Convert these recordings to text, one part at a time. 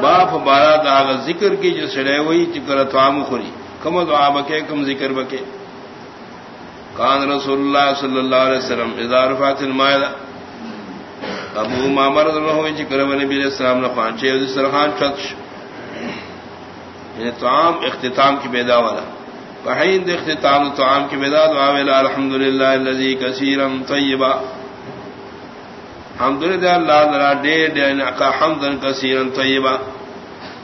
باپ بارہ داغ ذکر کی جو سڑے ہوئی چکر توام خوری۔ کم دعا بکے، کم ذکر بکے۔ کان رسول اللہ صلی اللہ علیہ وسلم اظہار فاتل مائدہ ابو مامر ہوئی چکر نبی علیہ السلام نے پانچے سرخان چتش یعنی توام اختتام کی بیدا والا۔ فحین اختتام توام کی بیدا دعا الحمد للہ الذي كثيرا طیبا۔ حمد للہ اللہ ذرا ڈے ڈے کا حمدن كثيرا طیبا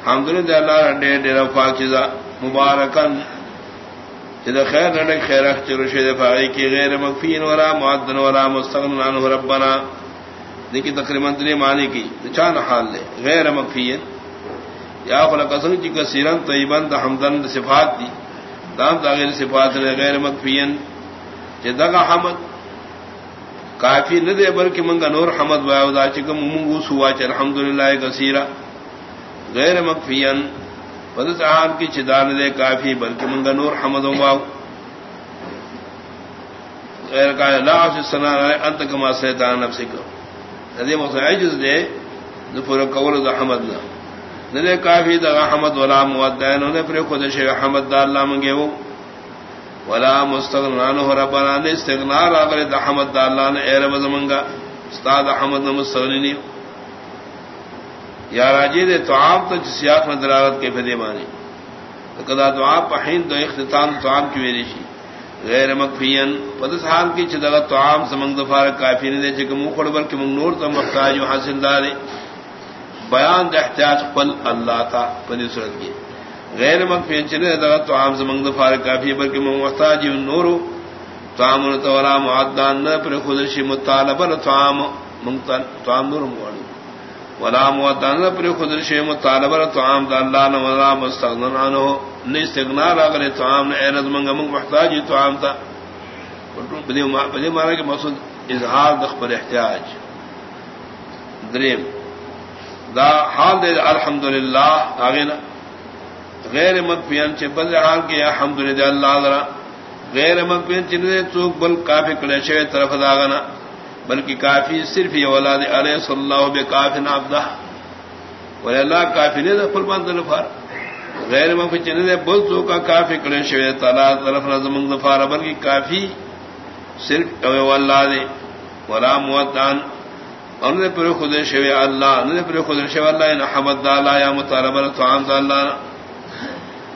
حمد للہ اللہ ڈے ڈے پاکیزہ مبارکن۔ جدا خیر نڈک خیر اخچر شید فاغی کی غیر مکفین ولا معدن ولا مستغن عنہ ربنا۔ دیکھی تقریباً دنیا معنی کی۔ چان حال لے غیر مکفین یا خلق قسم کی کثیرن طیبن دا حمدن صفات دی۔ دام دا غیر صفات نے غیر مکفین جدا کا حمد کافی نہ دے، بلکہ منگا نور حمد وایو دا چکم منگو سوا چ الحمدللہ کثیرا غیر مکفین بدس عام کی چدان دے کافی، بلکہ منگا نور حمد واو۔ غیر کا لا سنا انت کما سیتان نفسک۔ ندی مصعجز دے ذفر قول ذا حمد نہ ندی کافی دا حمد ولا مودین نے پر خود شی حمد دا اللہ منگے وہ۔ ولا مستغنان ہو ربنا نے استغنا اگر دا حمد دا اللہ نے اے رب زمنگا استاد حمد مستغنی یا راجی دے تو عام تو سیاق میں دلالت کے فدی مانی کدا دعا پہین تو اختتام تو عام کی ویری شی غیر مکفین پدس حال کی چدغ تو عام سمنگ دفار کافی نے دے چکم مخڑ بل کہ نور تو محتاج حاصل دارے بیان دے احتیاج قل اللہ تا پدی صورت کی غیر مکفین چنے دغ تو عام سمنگ دفار کافی بل کہ محتاج نور تو عام معدان نہ، پر خود مطالبہ تو عام منتن تو نور موڑ ولا موتان پر خود مطالبہ تو عام دا اللہ نہ، ولا مستغنن عنہ۔ نے استغنا اگر تو عام نے ارد منگ منگ محتاج تو عام تھا بدی بدی مارا کہ مقصود اظہار دخ پر احتیاج۔ دریم، دا حال دے، الحمدللہ، آگے نا۔ غیر مکفین چھ بدر حال کے الحمدللہ اللہ ذرا، غیر مکفین چھ چوک بل کافی کڑے شے طرف داغنا بلکہ کافی صرف یہ اولاد علیہ صلی اللہ بے کافی نابدہ ولی اللہ کافی نے دفل بند نفار۔ غیر مفی چنے دے بل تو کا کافی کڑے شوئے تعالیٰ طرف نظم دفار بلکہ کافی صرف اوے واللہ دے۔ ولا موتان، اور نے پر خود شوئے اللہ، نے پر خود شوئے اللہ، ان حمد دا اللہ، یا مطالبہ طعام دا اللہ۔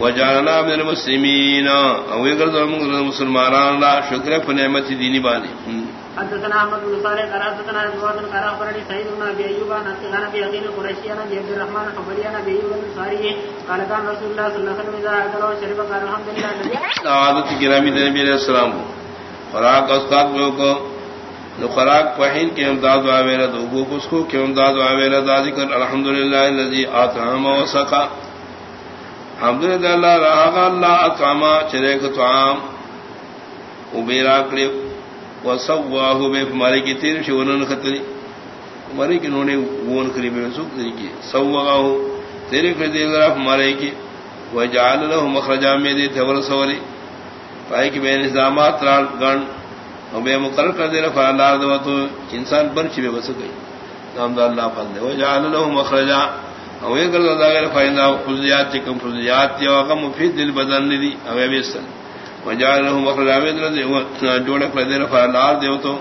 وجعلنا من المسلمين او يقدر ذم مسلمان لا شكر فنعمت ديني باني حدثنا احمد بن صالح قال حدثنا قال اخبرني سعيد بن ابي ايوب ابي قريشي انا عبد الرحمن انا ابي ايوب الانصاري قال كان رسول الله صلى الله عليه وسلم اذا اكل وشرب قال الحمد لله عادت کرام نبی علیہ السلام خوراک استاد کو نو خوراک پہین کے امداد واویلا دو کو اس کو کہ امداد واویلا دا ذکر الحمدللہ الذي اطعم وسقى حمد اللہ رہا اللہ اطعما چرے کو طعام وبیرا کڑے وسواہ بے ہمارے کی تیر شونن خطری ہمارے کی انہوں نے وون کری بے سوک طریقے سواہ تیرے کڑے دے ذرا ہمارے کی وجعل له مخرجا میں دے تھور سوری پائے کی بے نظامات رال گن اور بے مقرر کر دے رفع اللہ دو تو انسان برچ بے بس گئی۔ نام اللہ فضل وجعل له مخرجا او یہ کر دا غیر فائدہ خذیات چکم خذیات یا غم مفید دل بدن دی او ویسل وجعله مخرج اوید رضی و جوڑ کر دے رفع اللہ دیو تو